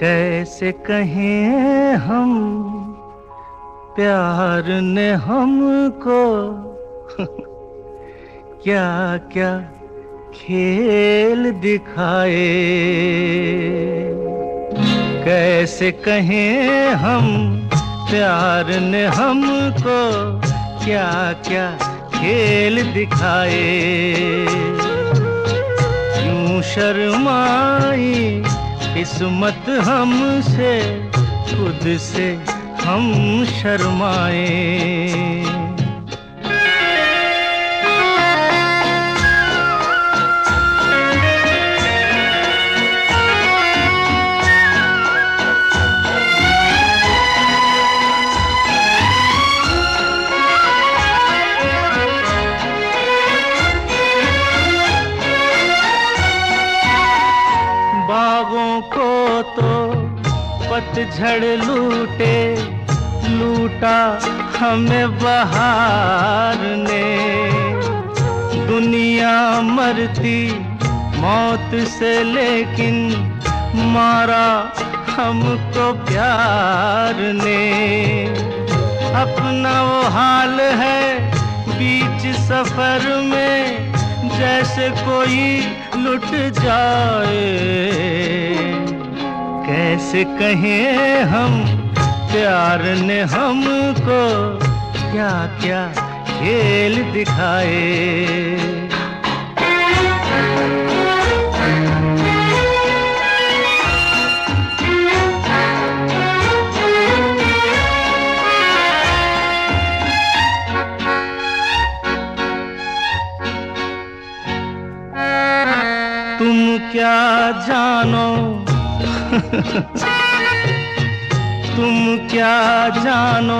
कैसे कहें हम? प्यार ने हमको क्या क्या खेल दिखाए? कैसे कहें हम? प्यार ने हमको क्या क्या खेल दिखाए? यूँ शर्माई किस्मत हमसे खुद से हम शर्माए। बागों को तो पतझड़ लूटे, लूटा हमें बहार ने दुनिया मरती मौत से लेकिन मारा हमको प्यार ने अपना वो हाल है बीच सफ़र में जैसे कोई लुट जाए। कैसे कहें हम प्यार ने हमको क्या क्या खेल दिखाए। तुम क्या जानो? तुम क्या जानो?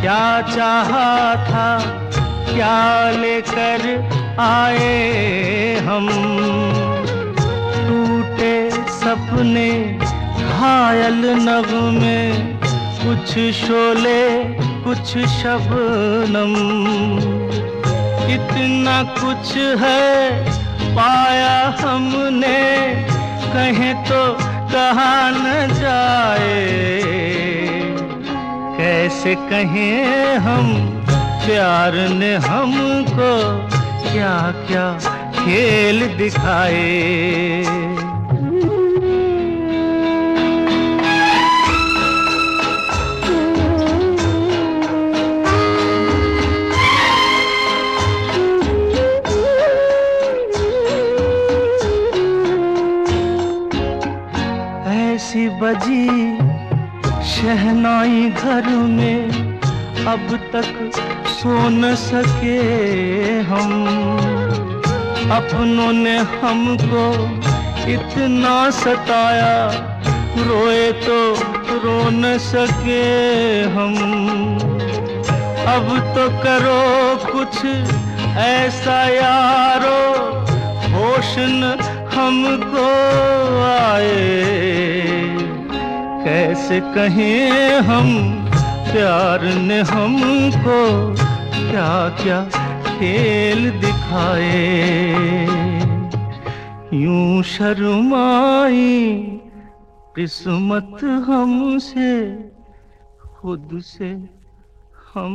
क्या चाहा था? क्या लेकर आए हम? टूटे सपने घायल नग में, कुछ शोले, कुछ शबनम। इतना कुछ है कहा न जाए कैसे कहें हम प्यार ने हमको क्या क्या खेल दिखाए। बजी शहनाई घर में, अब तक सो न सके हम। अपनों ने हमको इतना सताया, रोए तो रो न सके हम। अब तो करो कुछ ऐसा यारो, होश न हमको आए। कैसे कहें हम, प्यार ने हमको क्या क्या खेल दिखाए। यूँ शर्माई किस्मत हमसे, खुद से हम